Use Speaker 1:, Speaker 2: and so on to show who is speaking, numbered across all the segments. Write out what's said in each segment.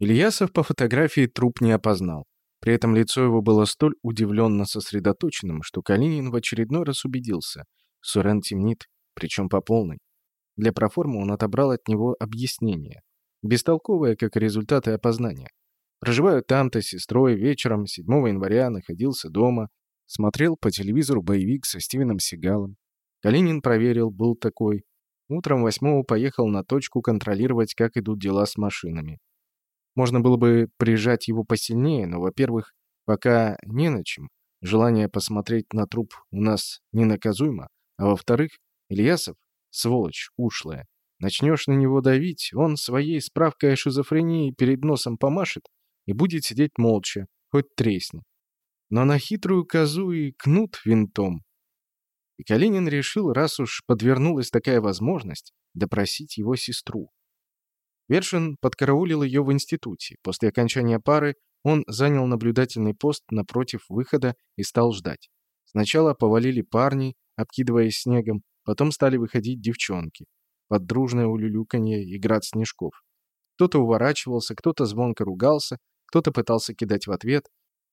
Speaker 1: Ильясов по фотографии труп не опознал. При этом лицо его было столь удивленно сосредоточенным, что Калинин в очередной раз убедился. Сурен темнит, причем по полной. Для проформы он отобрал от него объяснение. Бестолковое, как и результаты опознания. Проживаю там-то с сестрой, вечером 7 января находился дома, смотрел по телевизору боевик со Стивеном Сигалом. Калинин проверил, был такой. Утром 8 поехал на точку контролировать, как идут дела с машинами. Можно было бы прижать его посильнее, но, во-первых, пока не на чем. Желание посмотреть на труп у нас ненаказуемо. А во-вторых, Ильясов — сволочь ушлая. Начнешь на него давить, он своей справкой о шизофрении перед носом помашет и будет сидеть молча, хоть тресни. Но на хитрую козу и кнут винтом. И Калинин решил, раз уж подвернулась такая возможность, допросить его сестру. Вершин подкараулил ее в институте. После окончания пары он занял наблюдательный пост напротив выхода и стал ждать. Сначала повалили парни, обкидываясь снегом, потом стали выходить девчонки. Под дружное улюлюканье и град снежков. Кто-то уворачивался, кто-то звонко ругался, кто-то пытался кидать в ответ.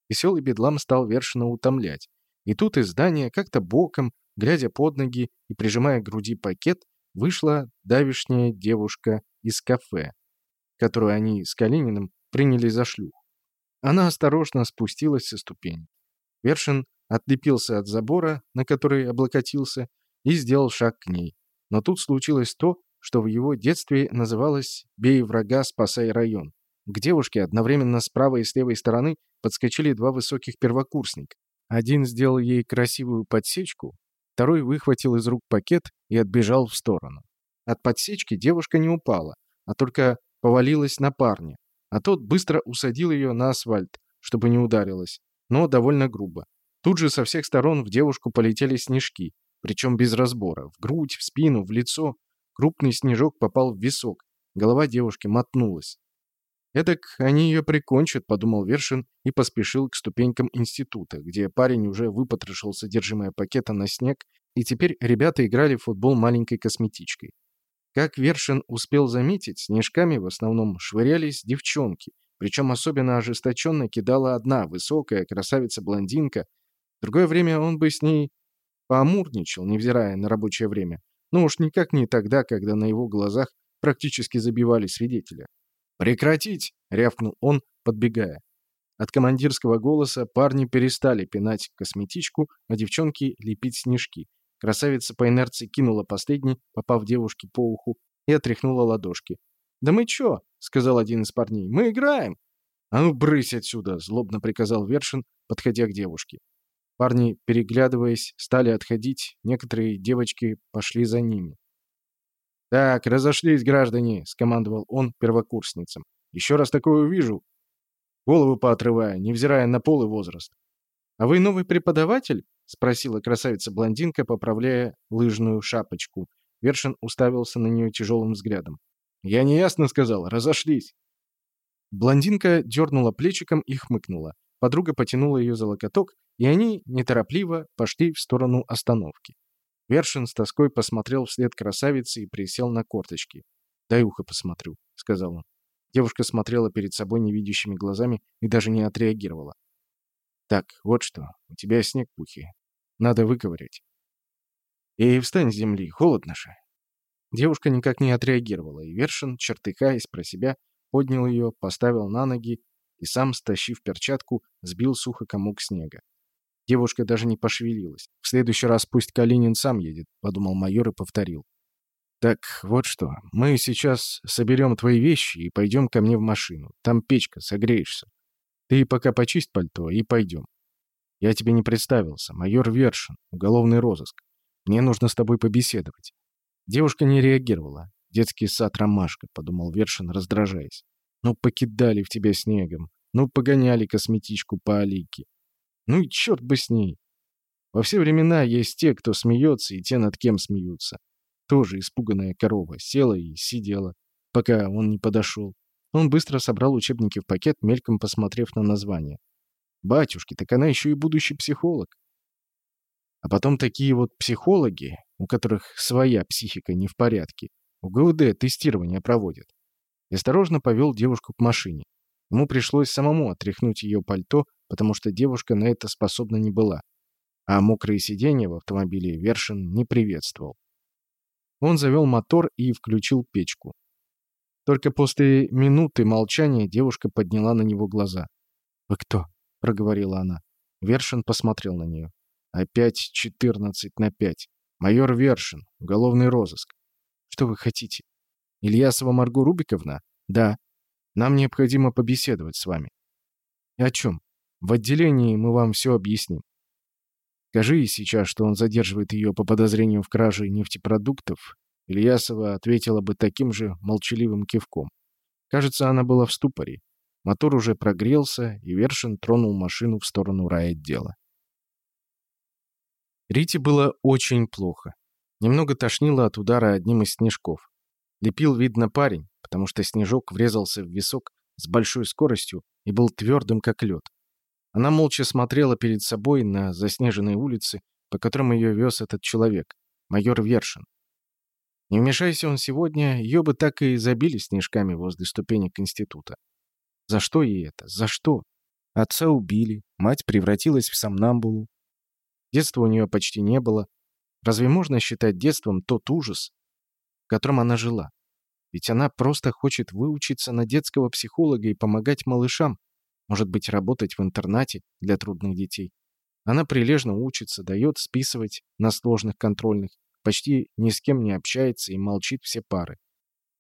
Speaker 1: Веселый бедлам стал Вершина утомлять. И тут из здания как-то боком, глядя под ноги и прижимая к груди пакет, вышла давишняя девушка из кафе, которую они с Калининым приняли за шлюх. Она осторожно спустилась со ступени. Вершин отлепился от забора, на который облокотился, и сделал шаг к ней. Но тут случилось то, что в его детстве называлось «бей врага, спасай район». К девушке одновременно с правой и с левой стороны подскочили два высоких первокурсника. Один сделал ей красивую подсечку, Второй выхватил из рук пакет и отбежал в сторону. От подсечки девушка не упала, а только повалилась на парня, а тот быстро усадил ее на асфальт, чтобы не ударилась, но довольно грубо. Тут же со всех сторон в девушку полетели снежки, причем без разбора, в грудь, в спину, в лицо. Крупный снежок попал в висок, голова девушки мотнулась. «Эдак они ее прикончат», — подумал Вершин и поспешил к ступенькам института, где парень уже выпотрошил содержимое пакета на снег, и теперь ребята играли в футбол маленькой косметичкой. Как Вершин успел заметить, снежками в основном швырялись девчонки, причем особенно ожесточенно кидала одна, высокая, красавица-блондинка. В другое время он бы с ней поамурничал, невзирая на рабочее время. Но уж никак не тогда, когда на его глазах практически забивали свидетеля. «Прекратить!» — рявкнул он, подбегая. От командирского голоса парни перестали пинать косметичку, а девчонки — лепить снежки. Красавица по инерции кинула последний, попав девушке по уху, и отряхнула ладошки. «Да мы чё?» — сказал один из парней. «Мы играем!» «А ну, брысь отсюда!» — злобно приказал Вершин, подходя к девушке. Парни, переглядываясь, стали отходить, некоторые девочки пошли за ними. «Так, разошлись, граждане!» — скомандовал он первокурсницам. «Еще раз такое увижу. Голову поотрывая, невзирая на пол и возраст». «А вы новый преподаватель?» — спросила красавица-блондинка, поправляя лыжную шапочку. Вершин уставился на нее тяжелым взглядом. «Я неясно сказал. Разошлись!» Блондинка дернула плечиком и хмыкнула. Подруга потянула ее за локоток, и они неторопливо пошли в сторону остановки. Вершин с тоской посмотрел вслед красавице и присел на корточки. «Дай ухо посмотрю», — сказал он. Девушка смотрела перед собой невидящими глазами и даже не отреагировала. «Так, вот что. У тебя снег пухи. Надо выковырять». «Эй, встань с земли, холодно же». Девушка никак не отреагировала, и Вершин, чертыхаясь про себя, поднял ее, поставил на ноги и сам, стащив перчатку, сбил сухо комок снега. Девушка даже не пошевелилась. «В следующий раз пусть Калинин сам едет», — подумал майор и повторил. «Так, вот что. Мы сейчас соберем твои вещи и пойдем ко мне в машину. Там печка, согреешься. Ты пока почисть пальто и пойдем. Я тебе не представился. Майор Вершин, уголовный розыск. Мне нужно с тобой побеседовать». Девушка не реагировала. «Детский сад Ромашка», — подумал Вершин, раздражаясь. «Ну, покидали в тебя снегом. Ну, погоняли косметичку по алике. Ну и черт бы с ней. Во все времена есть те, кто смеется, и те, над кем смеются. Тоже испуганная корова села и сидела, пока он не подошел. Он быстро собрал учебники в пакет, мельком посмотрев на название. «Батюшки, так она еще и будущий психолог». А потом такие вот психологи, у которых своя психика не в порядке, у ГУД тестирование проводят. И осторожно повел девушку к машине. Ему пришлось самому отряхнуть ее пальто, потому что девушка на это способна не была. А мокрые сиденья в автомобиле Вершин не приветствовал. Он завел мотор и включил печку. Только после минуты молчания девушка подняла на него глаза. «Вы кто?» — проговорила она. Вершин посмотрел на нее. «Опять четырнадцать на пять. Майор Вершин. Уголовный розыск. Что вы хотите?» «Ильясова Марго Рубиковна?» «Да. Нам необходимо побеседовать с вами». «И о чем?» «В отделении мы вам все объясним. Скажи сейчас, что он задерживает ее по подозрению в краже нефтепродуктов». Ильясова ответила бы таким же молчаливым кивком. Кажется, она была в ступоре. Мотор уже прогрелся, и Вершин тронул машину в сторону райотдела. Рите было очень плохо. Немного тошнило от удара одним из снежков. Лепил, видно, парень, потому что снежок врезался в висок с большой скоростью и был твердым, как лед. Она молча смотрела перед собой на заснеженные улицы, по которым ее вез этот человек, майор Вершин. Не вмешайся он сегодня, ее бы так и забили снежками возле ступенек института. За что ей это? За что? Отца убили, мать превратилась в сомнамбулу. Детства у нее почти не было. Разве можно считать детством тот ужас, в котором она жила? Ведь она просто хочет выучиться на детского психолога и помогать малышам, может быть, работать в интернате для трудных детей. Она прилежно учится, дает списывать на сложных контрольных, почти ни с кем не общается и молчит все пары.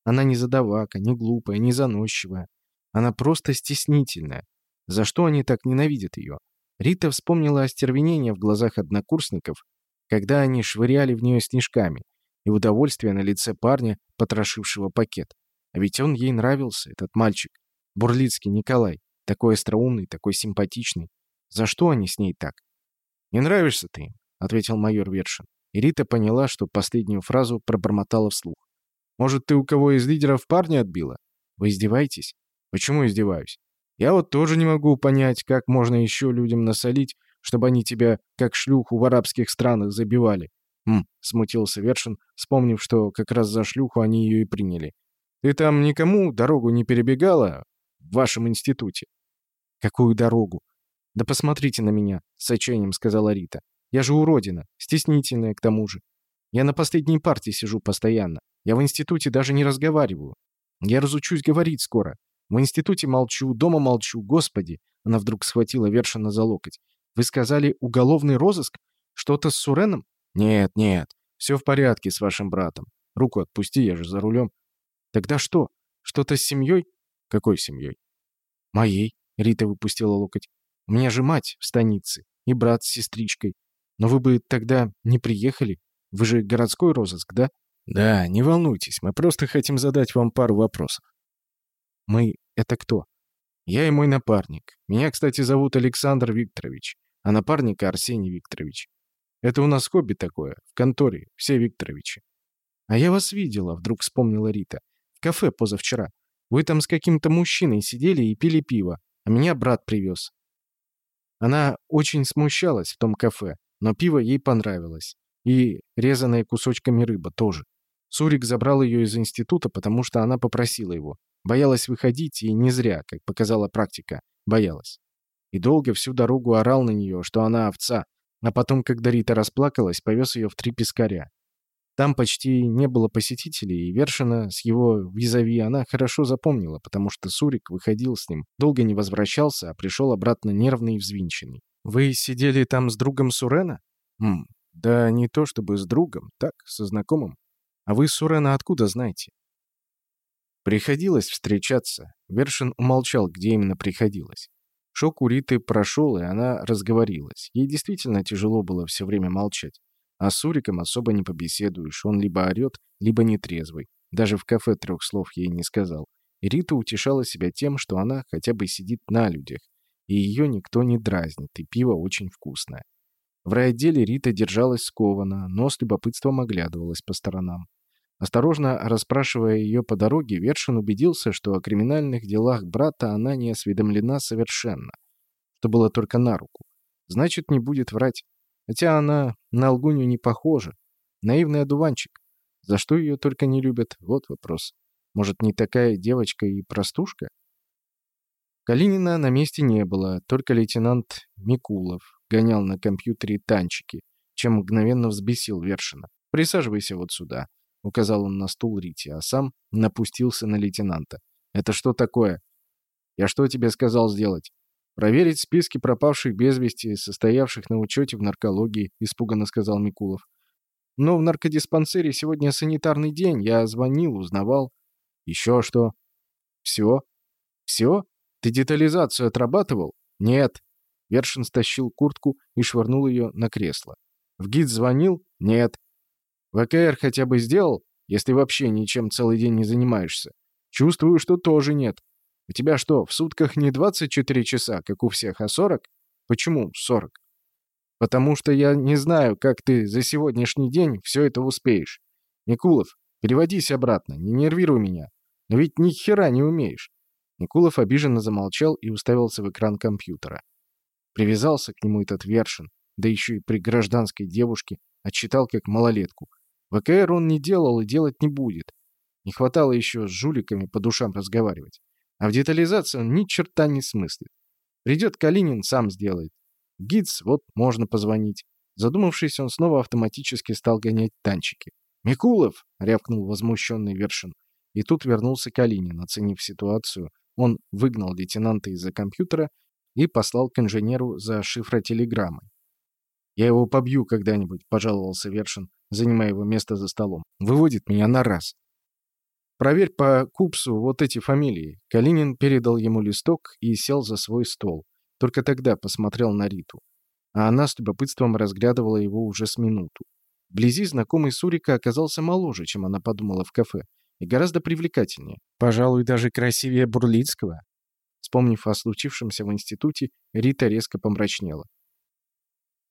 Speaker 1: Она не задавака, не глупая, не заносчивая. Она просто стеснительная. За что они так ненавидят ее? Рита вспомнила остервенение в глазах однокурсников, когда они швыряли в нее снежками, и удовольствие на лице парня, потрошившего пакет. А ведь он ей нравился, этот мальчик. Бурлицкий Николай. Такой остроумный, такой симпатичный. За что они с ней так? «Не нравишься ты им», — ответил майор Вершин. И Рита поняла, что последнюю фразу пробормотала вслух. «Может, ты у кого из лидеров парня отбила? Вы издеваетесь?» «Почему издеваюсь? Я вот тоже не могу понять, как можно еще людям насолить, чтобы они тебя, как шлюху, в арабских странах забивали. «Хм», — смутился Вершин, вспомнив, что как раз за шлюху они ее и приняли. «Ты там никому дорогу не перебегала в вашем институте?» «Какую дорогу?» «Да посмотрите на меня», — с отчаянием сказала Рита. «Я же уродина, стеснительная к тому же. Я на последней партии сижу постоянно. Я в институте даже не разговариваю. Я разучусь говорить скоро. В институте молчу, дома молчу. Господи!» Она вдруг схватила Вершина за локоть. «Вы сказали уголовный розыск? Что-то с Суреном?» «Нет, нет. Все в порядке с вашим братом. Руку отпусти, я же за рулем». «Тогда что? Что-то с семьей?» «Какой семьей?» «Моей», — Рита выпустила локоть. «У меня же мать в станице и брат с сестричкой. Но вы бы тогда не приехали. Вы же городской розыск, да?» «Да, не волнуйтесь, мы просто хотим задать вам пару вопросов». «Мы — это кто?» «Я и мой напарник. Меня, кстати, зовут Александр Викторович, а напарника Арсений Викторович. Это у нас хобби такое, в конторе, все Викторовичи. А я вас видела, вдруг вспомнила Рита. В кафе позавчера. Вы там с каким-то мужчиной сидели и пили пиво, а меня брат привез. Она очень смущалась в том кафе, но пиво ей понравилось. И резаная кусочками рыба тоже. Сурик забрал ее из института, потому что она попросила его. Боялась выходить, и не зря, как показала практика, боялась. И долго всю дорогу орал на нее, что она овца, а потом, когда Рита расплакалась, повез ее в три пескаря. Там почти не было посетителей, и Вершина с его визави она хорошо запомнила, потому что Сурик выходил с ним, долго не возвращался, а пришел обратно нервный и взвинченный. «Вы сидели там с другом Сурена?» «Хм, да не то чтобы с другом, так, со знакомым. А вы Сурена откуда знаете?» Приходилось встречаться. Вершин умолчал, где именно приходилось. Шок у Риты прошел, и она разговорилась. Ей действительно тяжело было все время молчать. А с Суриком особо не побеседуешь, он либо орет, либо нетрезвый. Даже в кафе трех слов ей не сказал. И Рита утешала себя тем, что она хотя бы сидит на людях, и ее никто не дразнит, и пиво очень вкусное. В райотделе Рита держалась скованно, но с любопытством оглядывалась по сторонам. Осторожно расспрашивая ее по дороге, Вершин убедился, что о криминальных делах брата она не осведомлена совершенно, что было только на руку. Значит, не будет врать. Хотя она на лгунью не похожа. Наивный одуванчик. За что ее только не любят, вот вопрос. Может, не такая девочка и простушка? Калинина на месте не было, только лейтенант Микулов гонял на компьютере танчики, чем мгновенно взбесил Вершина. «Присаживайся вот сюда», — указал он на стул Рити, а сам напустился на лейтенанта. «Это что такое?» «Я что тебе сказал сделать?» «Проверить списки пропавших без вести, состоявших на учете в наркологии», — испуганно сказал Микулов. «Но в наркодиспансере сегодня санитарный день. Я звонил, узнавал». «Еще что?» «Все?» «Все? Ты детализацию отрабатывал?» «Нет». Вершин стащил куртку и швырнул ее на кресло. «В ГИД звонил?» «Нет». «ВКР хотя бы сделал, если вообще ничем целый день не занимаешься?» «Чувствую, что тоже нет. У тебя что, в сутках не 24 часа, как у всех, а 40? Почему 40? Потому что я не знаю, как ты за сегодняшний день все это успеешь. Никулов, переводись обратно, не нервируй меня. Но ведь ни хера не умеешь. Никулов обиженно замолчал и уставился в экран компьютера. Привязался к нему этот Вершин, да еще и при гражданской девушке, отчитал как малолетку. ВКР он не делал и делать не будет. Не хватало еще с жуликами по душам разговаривать. А в детализации он ни черта не смыслит. Придет Калинин, сам сделает. Гидс, вот можно позвонить. Задумавшись, он снова автоматически стал гонять танчики. «Микулов!» — рявкнул возмущенный Вершин. И тут вернулся Калинин, оценив ситуацию. Он выгнал лейтенанта из-за компьютера и послал к инженеру за шифротелеграммой. «Я его побью когда-нибудь», — пожаловался Вершин, занимая его место за столом. «Выводит меня на раз». Проверь по Купсу вот эти фамилии. Калинин передал ему листок и сел за свой стол. Только тогда посмотрел на Риту. А она с любопытством разглядывала его уже с минуту. Вблизи знакомый Сурика оказался моложе, чем она подумала в кафе, и гораздо привлекательнее. Пожалуй, даже красивее Бурлицкого. Вспомнив о случившемся в институте, Рита резко помрачнела.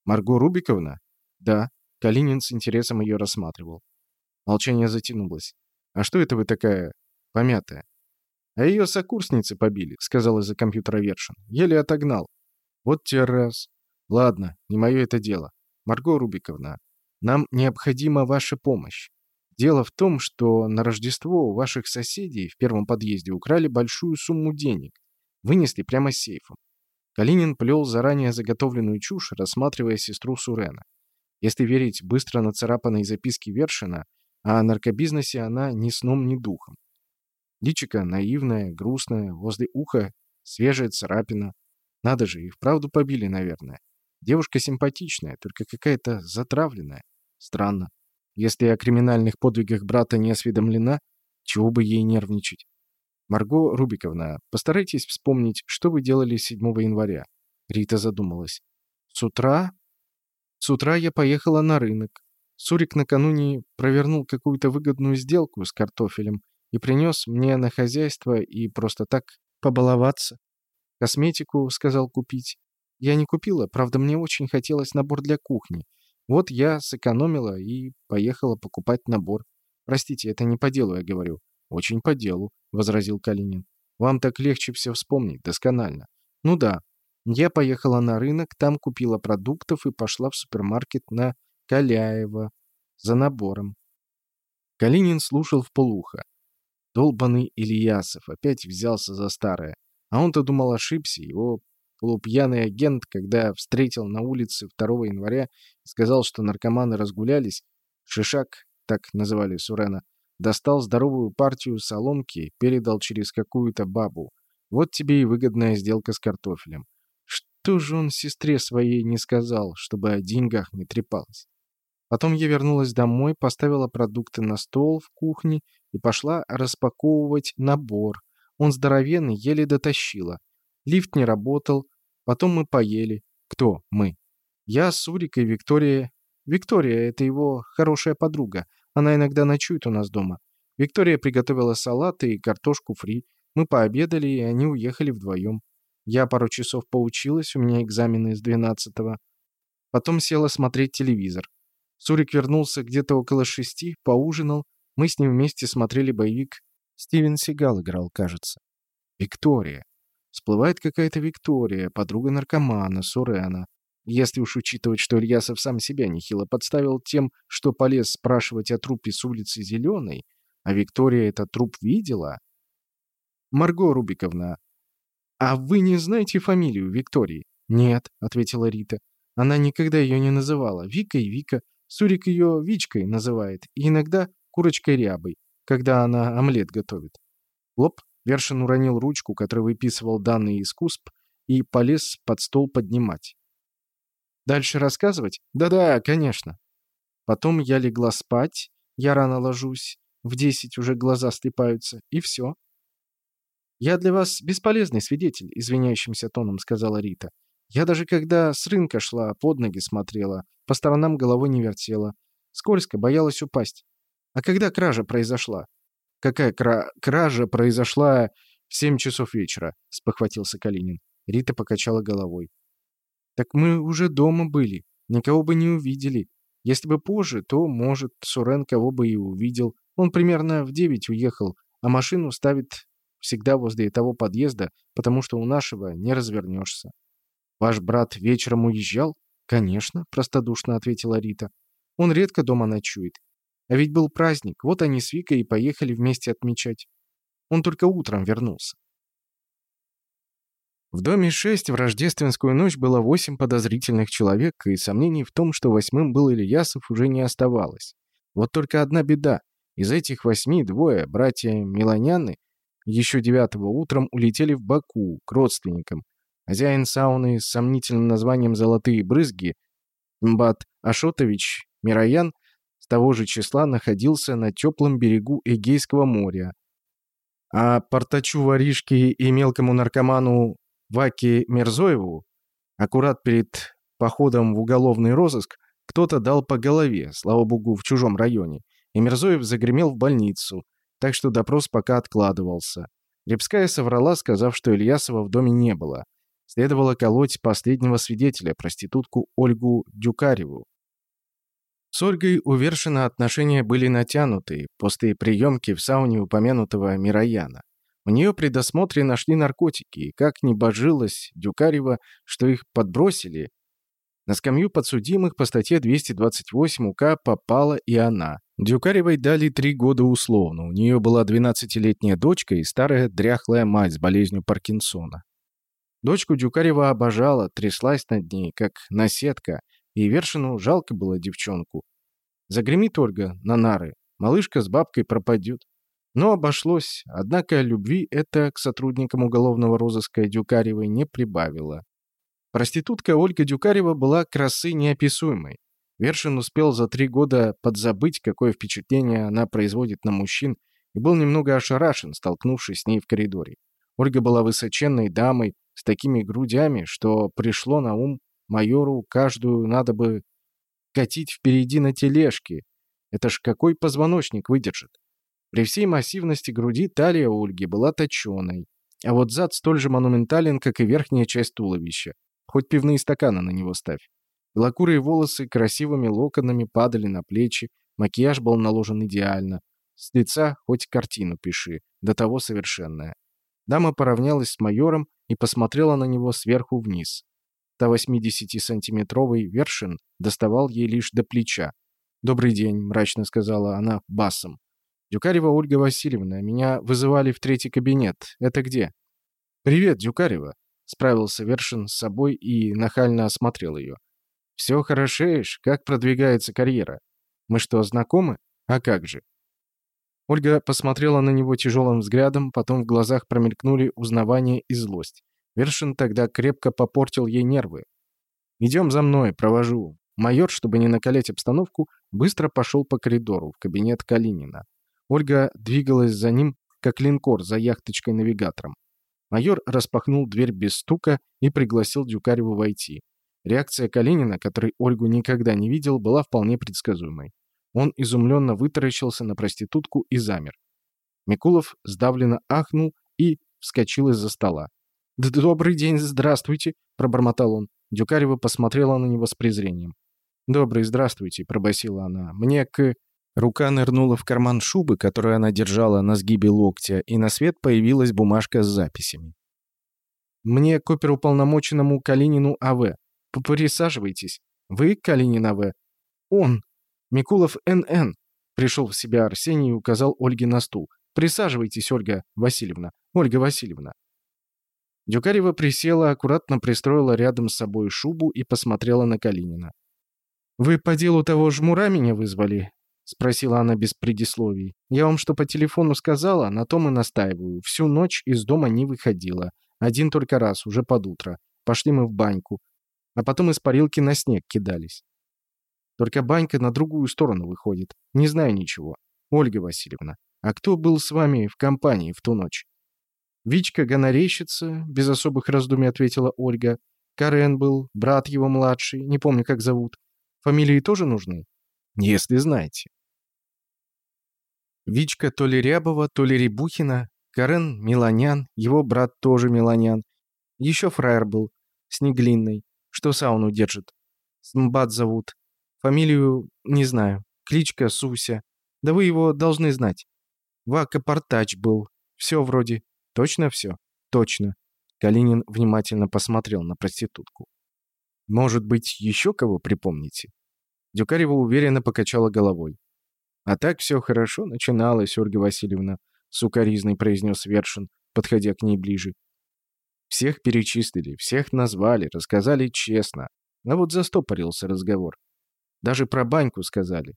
Speaker 1: «Марго Рубиковна?» «Да». Калинин с интересом ее рассматривал. Молчание затянулось. «А что это вы такая помятая?» «А ее сокурсницы побили», — сказал из-за компьютера Вершин. «Еле отогнал». «Вот те раз». «Ладно, не мое это дело. Марго Рубиковна, нам необходима ваша помощь. Дело в том, что на Рождество у ваших соседей в первом подъезде украли большую сумму денег. Вынесли прямо сейфом. Калинин плел заранее заготовленную чушь, рассматривая сестру Сурена. Если верить быстро нацарапанной записке Вершина, о наркобизнесе она ни сном, ни духом. Личико наивное, грустное, возле уха свежая царапина. Надо же, и вправду побили, наверное. Девушка симпатичная, только какая-то затравленная. Странно. Если о криминальных подвигах брата не осведомлена, чего бы ей нервничать? Марго Рубиковна, постарайтесь вспомнить, что вы делали 7 января. Рита задумалась. С утра? С утра я поехала на рынок. Сурик накануне провернул какую-то выгодную сделку с картофелем и принес мне на хозяйство и просто так побаловаться. Косметику, сказал, купить. Я не купила, правда, мне очень хотелось набор для кухни. Вот я сэкономила и поехала покупать набор. Простите, это не по делу, я говорю. Очень по делу, возразил Калинин. Вам так легче все вспомнить, досконально. Ну да. Я поехала на рынок, там купила продуктов и пошла в супермаркет на Каляева. За набором. Калинин слушал в полухо. Долбанный Ильясов опять взялся за старое. А он-то думал ошибся. Его полупьяный агент, когда встретил на улице 2 января и сказал, что наркоманы разгулялись, Шишак, так называли Сурена, достал здоровую партию соломки, передал через какую-то бабу. Вот тебе и выгодная сделка с картофелем. Что же он сестре своей не сказал, чтобы о деньгах не трепалась? Потом я вернулась домой, поставила продукты на стол в кухне и пошла распаковывать набор. Он здоровенный, еле дотащила. Лифт не работал. Потом мы поели. Кто мы? Я, Сурик и Виктория. Виктория — это его хорошая подруга. Она иногда ночует у нас дома. Виктория приготовила салат и картошку фри. Мы пообедали, и они уехали вдвоем. Я пару часов поучилась, у меня экзамены с двенадцатого. Потом села смотреть телевизор. Сурик вернулся где-то около шести, поужинал. Мы с ним вместе смотрели боевик. Стивен Сигал играл, кажется. Виктория. Всплывает какая-то Виктория, подруга наркомана, Сурена. Если уж учитывать, что Ильясов сам себя нехило подставил тем, что полез спрашивать о трупе с улицы Зеленой, а Виктория этот труп видела... Марго Рубиковна, «А вы не знаете фамилию Виктории?» «Нет», — ответила Рита. Она никогда ее не называла. Вика и Вика. Сурик ее Вичкой называет. И иногда курочкой рябой, когда она омлет готовит. Лоб Вершин уронил ручку, которой выписывал данные из КУСП, и полез под стол поднимать. «Дальше рассказывать?» «Да-да, конечно». Потом я легла спать, я рано ложусь, в десять уже глаза слепаются, и все. «Я для вас бесполезный свидетель», — извиняющимся тоном сказала Рита. «Я даже когда с рынка шла, под ноги смотрела, по сторонам головой не вертела. Скользко, боялась упасть. А когда кража произошла?» «Какая кра... кража произошла в семь часов вечера?» — спохватился Калинин. Рита покачала головой. «Так мы уже дома были, никого бы не увидели. Если бы позже, то, может, Сурен кого бы и увидел. Он примерно в девять уехал, а машину ставит всегда возле того подъезда, потому что у нашего не развернешься. «Ваш брат вечером уезжал?» «Конечно», — простодушно ответила Рита. «Он редко дома ночует. А ведь был праздник, вот они с Викой и поехали вместе отмечать. Он только утром вернулся». В доме 6 в рождественскую ночь было восемь подозрительных человек, и сомнений в том, что восьмым был Ильясов, уже не оставалось. Вот только одна беда. Из этих восьми двое, братья Меланяны, еще девятого утром улетели в Баку к родственникам. Хозяин сауны с сомнительным названием «Золотые брызги» Мбат Ашотович Мироян того же числа находился на теплом берегу Эгейского моря. А портачу воришки и мелкому наркоману Ваке Мерзоеву аккурат перед походом в уголовный розыск кто-то дал по голове, слава богу, в чужом районе, и Мерзоев загремел в больницу, так что допрос пока откладывался. Рябская соврала, сказав, что Ильясова в доме не было. Следовало колоть последнего свидетеля, проститутку Ольгу Дюкареву. С Ольгой у отношения были натянутые после приемки в сауне упомянутого Мирояна. У нее при досмотре нашли наркотики, и как не божилась Дюкарева, что их подбросили, на скамью подсудимых по статье 228 УК попала и она. Дюкаревой дали три года условно. У нее была 12-летняя дочка и старая дряхлая мать с болезнью Паркинсона. Дочку Дюкарева обожала, тряслась над ней, как наседка, и Вершину жалко было девчонку. Загремит Ольга на нары, малышка с бабкой пропадет. Но обошлось, однако любви это к сотрудникам уголовного розыска Дюкаревой не прибавило. Проститутка Ольга Дюкарева была красы неописуемой. Вершин успел за три года подзабыть, какое впечатление она производит на мужчин, и был немного ошарашен, столкнувшись с ней в коридоре. Ольга была высоченной дамой, с такими грудями, что пришло на ум майору каждую надо бы катить впереди на тележке. Это ж какой позвоночник выдержит? При всей массивности груди талия Ольги была точеной, а вот зад столь же монументален, как и верхняя часть туловища. Хоть пивные стаканы на него ставь. Белокурые волосы красивыми локонами падали на плечи, макияж был наложен идеально. С лица хоть картину пиши, до того совершенная. Дама поравнялась с майором и посмотрела на него сверху вниз. 180-сантиметровый вершин доставал ей лишь до плеча. «Добрый день», — мрачно сказала она басом. «Дюкарева Ольга Васильевна, меня вызывали в третий кабинет. Это где?» «Привет, Дюкарева», Справился Вершин с собой и нахально осмотрел ее. «Все хорошеешь? Как продвигается карьера? Мы что, знакомы? А как же?» Ольга посмотрела на него тяжелым взглядом, потом в глазах промелькнули узнавание и злость. Вершин тогда крепко попортил ей нервы. «Идем за мной, провожу». Майор, чтобы не накалять обстановку, быстро пошел по коридору в кабинет Калинина. Ольга двигалась за ним, как линкор за яхточкой-навигатором. Майор распахнул дверь без стука и пригласил Дюкареву войти. Реакция Калинина, который Ольгу никогда не видел, была вполне предсказуемой. Он изумленно вытаращился на проститутку и замер. Микулов сдавленно ахнул и вскочил из-за стола. «Добрый день, здравствуйте!» — пробормотал он. Дюкарева посмотрела на него с презрением. «Добрый, здравствуйте!» — пробасила она. «Мне к...» Рука нырнула в карман шубы, которую она держала на сгибе локтя, и на свет появилась бумажка с записями. «Мне к оперуполномоченному Калинину А.В. Присаживайтесь. Вы Калинин А.В.?» «Он. Микулов Н.Н.» Пришел в себя Арсений и указал Ольге на стул. «Присаживайтесь, Ольга Васильевна. Ольга Васильевна». Дюкарева присела, аккуратно пристроила рядом с собой шубу и посмотрела на Калинина. «Вы по делу того жмура меня вызвали?» — спросила она без предисловий. «Я вам что по телефону сказала, на том и настаиваю. Всю ночь из дома не выходила. Один только раз, уже под утро. Пошли мы в баньку. А потом из парилки на снег кидались. Только банька на другую сторону выходит. Не знаю ничего. Ольга Васильевна, а кто был с вами в компании в ту ночь?» «Вичка гонорейщица», — без особых раздумий ответила Ольга. «Карен был, брат его младший, не помню, как зовут. Фамилии тоже нужны?» «Если знаете». Вичка то ли Рябова, то ли Рябухина, Карен Миланян, его брат тоже Миланян. Еще фраер был, с Неглинной, что сауну держит. Смбат зовут. Фамилию не знаю. Кличка Суся. Да вы его должны знать. Вака Портач был. Все вроде. Точно все? Точно. Калинин внимательно посмотрел на проститутку. Может быть, еще кого припомните? Дюкарева уверенно покачала головой. А так все хорошо начиналось, Ольга Васильевна, сукаризный произнес Вершин, подходя к ней ближе. Всех перечислили, всех назвали, рассказали честно. А вот застопорился разговор. Даже про баньку сказали.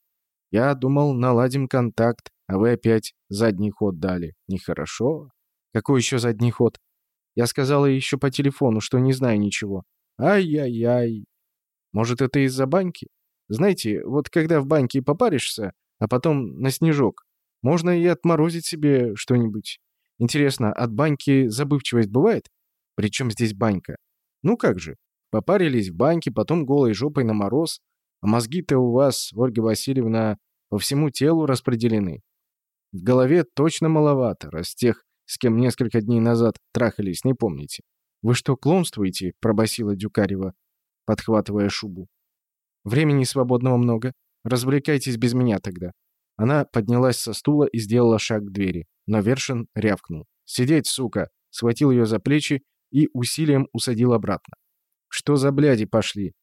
Speaker 1: Я думал, наладим контакт, а вы опять задний ход дали. Нехорошо. Какой еще задний ход? Я сказала еще по телефону, что не знаю ничего. Ай-яй-яй. Может, это из-за баньки? Знаете, вот когда в баньке попаришься, а потом на снежок, можно и отморозить себе что-нибудь. Интересно, от баньки забывчивость бывает? Причем здесь банька? Ну как же, попарились в баньке, потом голой жопой на мороз, а мозги-то у вас, Ольга Васильевна, по всему телу распределены. В голове точно маловато, раз тех, с кем несколько дней назад трахались, не помните. «Вы что, клонствуете?» — пробасила Дюкарева, подхватывая шубу. «Времени свободного много. Развлекайтесь без меня тогда». Она поднялась со стула и сделала шаг к двери, но Вершин рявкнул. «Сидеть, сука!» Схватил ее за плечи и усилием усадил обратно. «Что за бляди пошли?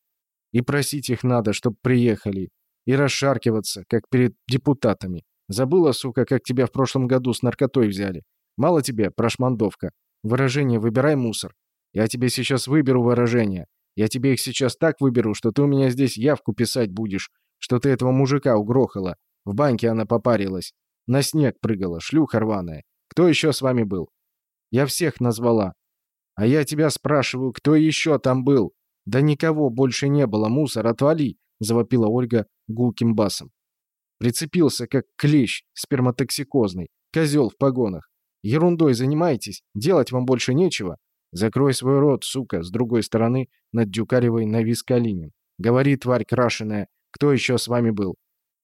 Speaker 1: И просить их надо, чтоб приехали. И расшаркиваться, как перед депутатами. Забыла, сука, как тебя в прошлом году с наркотой взяли. Мало тебе, прошмандовка. Выражение «выбирай мусор». Я тебе сейчас выберу выражения. Я тебе их сейчас так выберу, что ты у меня здесь явку писать будешь, что ты этого мужика угрохала. В банке она попарилась. На снег прыгала, шлюха рваная. Кто еще с вами был? Я всех назвала. А я тебя спрашиваю, кто еще там был? Да никого больше не было, мусор, отвали, завопила Ольга гулким басом. Прицепился, как клещ сперматоксикозный, козел в погонах. Ерундой занимаетесь, делать вам больше нечего. Закрой свой рот, сука, с другой стороны над Дюкаревой навис Калинин. Говори, тварь крашеная, кто еще с вами был?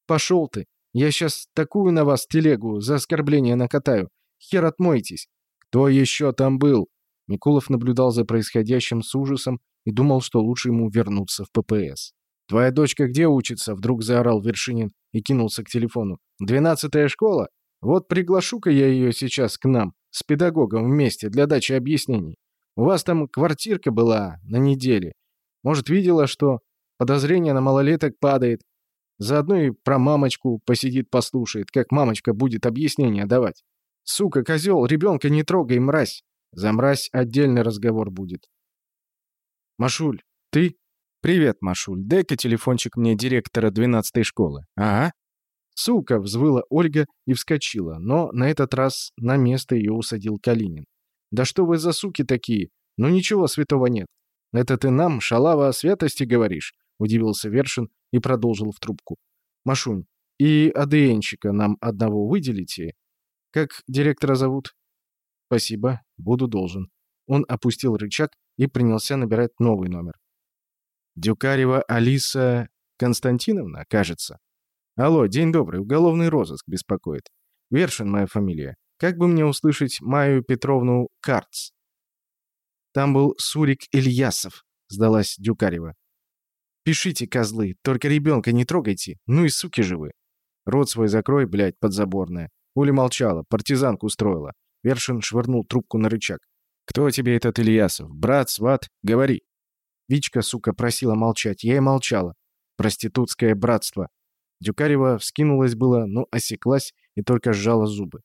Speaker 1: Пошел ты. Я сейчас такую на вас телегу за оскорбление накатаю. Хер отмойтесь. Кто еще там был? Микулов наблюдал за происходящим с ужасом и думал, что лучше ему вернуться в ППС. «Твоя дочка где учится?» — вдруг заорал Вершинин и кинулся к телефону. «Двенадцатая школа? Вот приглашу-ка я ее сейчас к нам, с педагогом вместе, для дачи объяснений. У вас там квартирка была на неделе. Может, видела, что подозрение на малолеток падает. Заодно и про мамочку посидит, послушает, как мамочка будет объяснения давать. Сука, козел, ребенка не трогай, мразь. За мразь отдельный разговор будет. Машуль, ты? Привет, Машуль. Дай-ка телефончик мне директора 12-й школы. Ага. «Сука!» — взвыла Ольга и вскочила, но на этот раз на место ее усадил Калинин. «Да что вы за суки такие? Ну ничего святого нет. Это ты нам, шалава, о святости говоришь?» — удивился Вершин и продолжил в трубку. «Машунь, и АДНщика нам одного выделите? Как директора зовут?» «Спасибо, буду должен». Он опустил рычаг и принялся набирать новый номер. «Дюкарева Алиса Константиновна, кажется». Алло, день добрый, уголовный розыск беспокоит. Вершин моя фамилия. Как бы мне услышать Майю Петровну Карц? Там был Сурик Ильясов, сдалась Дюкарева. Пишите, козлы, только ребенка не трогайте, ну и суки же вы. Рот свой закрой, блядь, подзаборная. Уля молчала, партизанку устроила. Вершин швырнул трубку на рычаг. «Кто тебе этот Ильясов? Брат, сват? Говори!» Вичка, сука, просила молчать. Я и молчала. Проститутское братство. Дюкарева вскинулась было, но осеклась и только сжала зубы.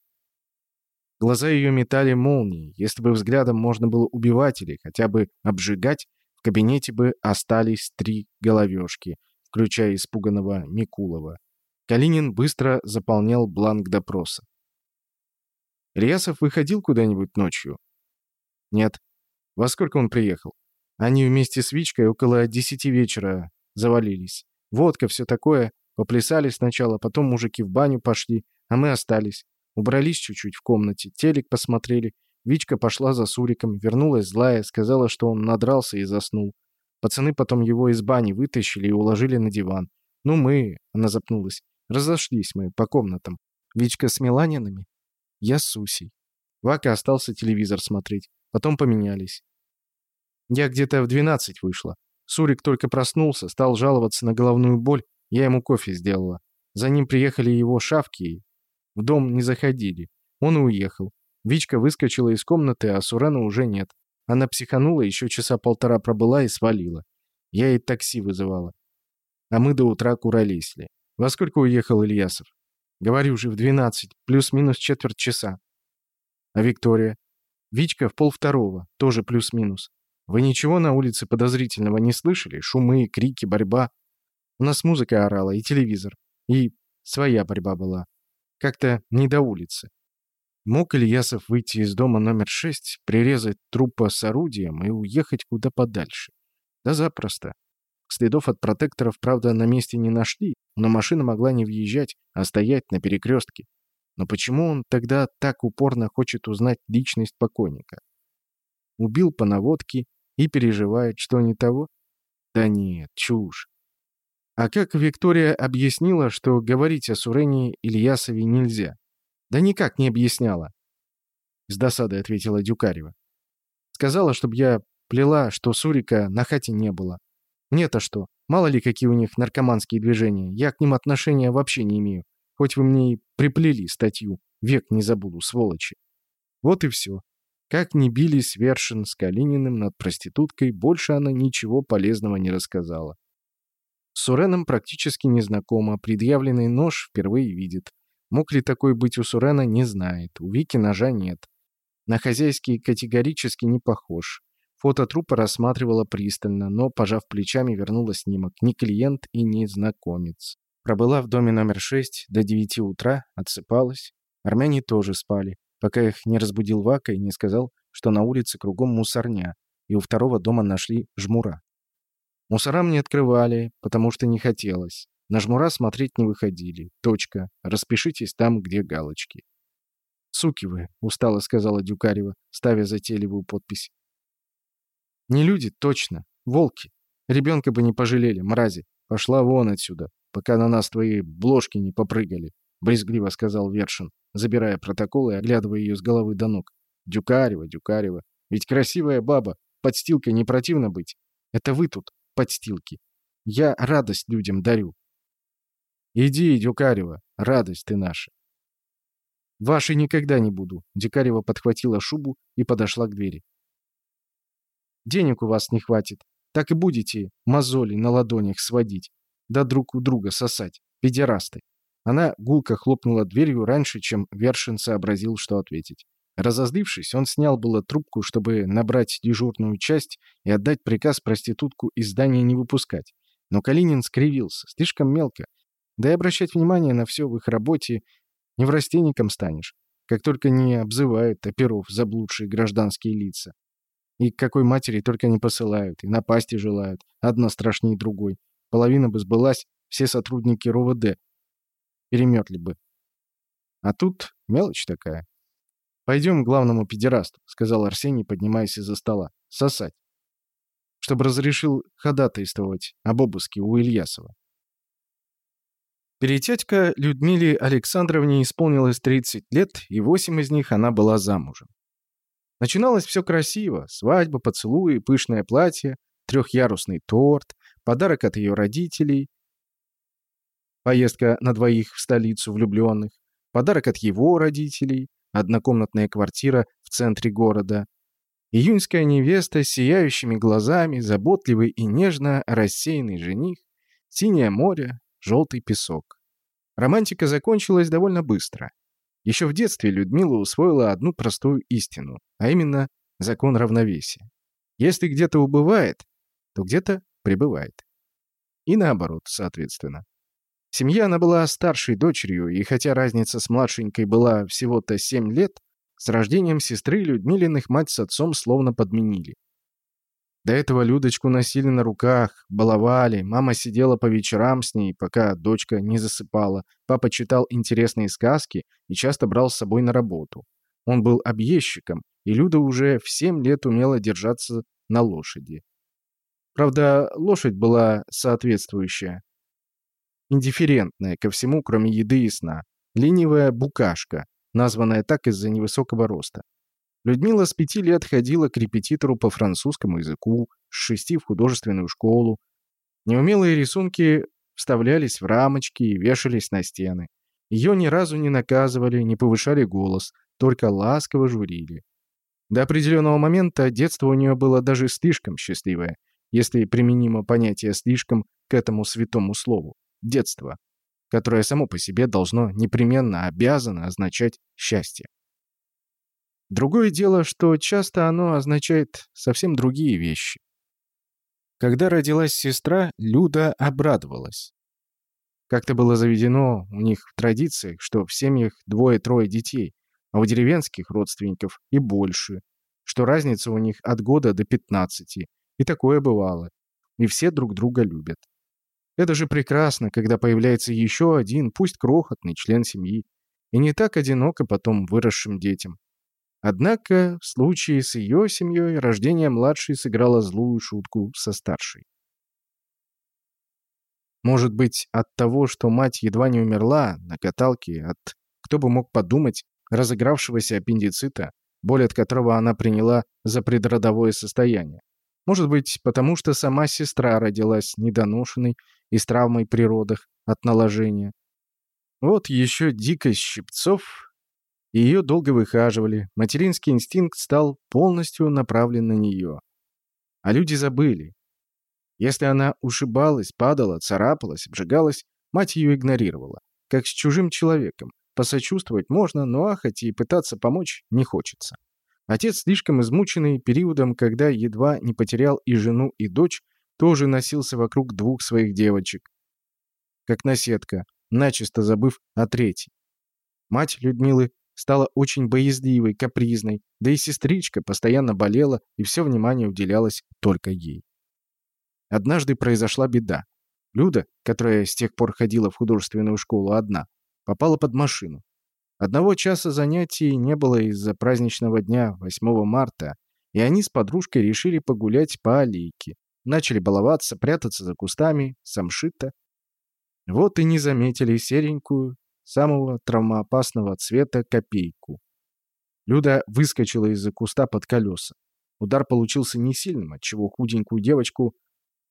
Speaker 1: Глаза ее метали молнии. Если бы взглядом можно было убивать или хотя бы обжигать, в кабинете бы остались три головешки, включая испуганного Микулова. Калинин быстро заполнял бланк допроса. Ильясов выходил куда-нибудь ночью? Нет. Во сколько он приехал? Они вместе с Вичкой около десяти вечера завалились. Водка, все такое. Поплясали сначала, потом мужики в баню пошли, а мы остались. Убрались чуть-чуть в комнате, телек посмотрели. Вичка пошла за Суриком, вернулась злая, сказала, что он надрался и заснул. Пацаны потом его из бани вытащили и уложили на диван. Ну мы, она запнулась, разошлись мы по комнатам. Вичка с Миланинами, я с Сусей. Вака остался телевизор смотреть. Потом поменялись. Я где-то в 12 вышла. Сурик только проснулся, стал жаловаться на головную боль. Я ему кофе сделала. За ним приехали его шавки. В дом не заходили. Он и уехал. Вичка выскочила из комнаты, а Сурена уже нет. Она психанула, еще часа полтора пробыла и свалила. Я ей такси вызывала. А мы до утра куролесили. Во сколько уехал Ильясов? Говорю же, в 12, плюс-минус четверть часа. А Виктория? Вичка в полвторого, тоже плюс-минус. Вы ничего на улице подозрительного не слышали? Шумы, крики, борьба. У нас музыка орала и телевизор. И своя борьба была. Как-то не до улицы. Мог Ильясов выйти из дома номер 6, прирезать трупа с орудием и уехать куда подальше? Да запросто. Следов от протекторов, правда, на месте не нашли, но машина могла не въезжать, а стоять на перекрестке. Но почему он тогда так упорно хочет узнать личность покойника? Убил по наводке и переживает, что не того? Да нет, чушь. А как Виктория объяснила, что говорить о Сурене Ильясове нельзя? Да никак не объясняла. С досадой ответила Дюкарева. Сказала, чтобы я плела, что Сурика на хате не было. Мне-то что? Мало ли, какие у них наркоманские движения. Я к ним отношения вообще не имею. Хоть вы мне и приплели статью. Век не забуду, сволочи. Вот и все. Как ни били Свершин с Калининым над проституткой, больше она ничего полезного не рассказала. С Суреном практически незнакома, предъявленный нож впервые видит. Мог ли такой быть у Сурена, не знает. У Вики ножа нет. На хозяйский категорически не похож. Фото трупа рассматривала пристально, но, пожав плечами, вернула снимок. Ни клиент и ни знакомец. Пробыла в доме номер 6 до 9 утра, отсыпалась. Армяне тоже спали, пока их не разбудил Вака и не сказал, что на улице кругом мусорня, и у второго дома нашли жмура. Мусорам не открывали, потому что не хотелось. На жмура смотреть не выходили. Точка. Распишитесь там, где галочки. «Суки вы», — устало сказала Дюкарева, ставя затейливую подпись. «Не люди, точно. Волки. Ребенка бы не пожалели, мрази. Пошла вон отсюда пока на нас твои бложки не попрыгали», — брезгливо сказал Вершин, забирая протокол и оглядывая ее с головы до ног. «Дюкарева, Дюкарева. Ведь красивая баба. Подстилкой не противно быть. Это вы тут, подстилки. Я радость людям дарю». «Иди, Дюкарева, радость ты наша». «Вашей никогда не буду», — Дюкарева подхватила шубу и подошла к двери. «Денег у вас не хватит. Так и будете мозоли на ладонях сводить да друг у друга сосать. Педерасты. Она гулко хлопнула дверью раньше, чем Вершин сообразил, что ответить. Разозлившись, он снял было трубку, чтобы набрать дежурную часть и отдать приказ проститутку из здания не выпускать. Но Калинин скривился. Слишком мелко. Да и обращать внимание на все в их работе неврастенником станешь. Как только не обзывают оперов заблудшие гражданские лица. И к какой матери только не посылают, и напасти желают, одна страшнее другой. Половина бы сбылась, все сотрудники РОВД переметли бы. А тут мелочь такая. «Пойдем к главному педерасту», — сказал Арсений, поднимаясь из-за стола. «Сосать. Чтобы разрешил ходатайствовать об обыске у Ильясова». Перетятька Людмиле Александровне исполнилось 30 лет, и 8 из них она была замужем. Начиналось все красиво. Свадьба, поцелуи, пышное платье, трехъярусный торт, подарок от ее родителей, поездка на двоих в столицу влюбленных, подарок от его родителей, однокомнатная квартира в центре города, июньская невеста с сияющими глазами, заботливый и нежно рассеянный жених, синее море, желтый песок. Романтика закончилась довольно быстро. Еще в детстве Людмила усвоила одну простую истину, а именно закон равновесия. Если где-то убывает, то где-то пребывает. И наоборот, соответственно. Семья она была старшей дочерью, и хотя разница с младшенькой была всего-то 7 лет, с рождением сестры Людмилиных мать с отцом словно подменили. До этого Людочку носили на руках, баловали, мама сидела по вечерам с ней, пока дочка не засыпала, папа читал интересные сказки и часто брал с собой на работу. Он был объездчиком, и Люда уже в семь лет умела держаться на лошади. Правда, лошадь была соответствующая. Индифферентная ко всему, кроме еды и сна. Ленивая букашка, названная так из-за невысокого роста. Людмила с пяти лет ходила к репетитору по французскому языку, с шести в художественную школу. Неумелые рисунки вставлялись в рамочки и вешались на стены. Ее ни разу не наказывали, не повышали голос, только ласково журили. До определенного момента детство у нее было даже слишком счастливое, если применимо понятие «слишком» к этому святому слову – детство, которое само по себе должно непременно обязано означать счастье. Другое дело, что часто оно означает совсем другие вещи. Когда родилась сестра, Люда обрадовалась. Как-то было заведено у них в традициях, что в семьях двое-трое детей, а у деревенских родственников и больше, что разница у них от года до 15, и такое бывало, и все друг друга любят. Это же прекрасно, когда появляется еще один, пусть крохотный член семьи, и не так одиноко потом выросшим детям. Однако в случае с ее семьей рождение младшей сыграло злую шутку со старшей. Может быть, от того, что мать едва не умерла на каталке, от, кто бы мог подумать, разыгравшегося аппендицита, боль от которого она приняла за предродовое состояние. Может быть, потому что сама сестра родилась недоношенной и с травмой при родах от наложения. Вот еще дикость щипцов ее долго выхаживали, материнский инстинкт стал полностью направлен на нее. А люди забыли. Если она ушибалась, падала, царапалась, обжигалась, мать ее игнорировала, как с чужим человеком. Посочувствовать можно, но ахать и пытаться помочь не хочется. Отец, слишком измученный периодом, когда едва не потерял и жену, и дочь, тоже носился вокруг двух своих девочек. Как наседка, начисто забыв о третьей. Мать Людмилы стала очень боязливой, капризной, да и сестричка постоянно болела, и все внимание уделялось только ей. Однажды произошла беда. Люда, которая с тех пор ходила в художественную школу одна, попала под машину. Одного часа занятий не было из-за праздничного дня 8 марта, и они с подружкой решили погулять по аллейке. Начали баловаться, прятаться за кустами, самшита. Вот и не заметили серенькую, самого травмоопасного цвета копейку. Люда выскочила из-за куста под колеса. Удар получился не сильным, отчего худенькую девочку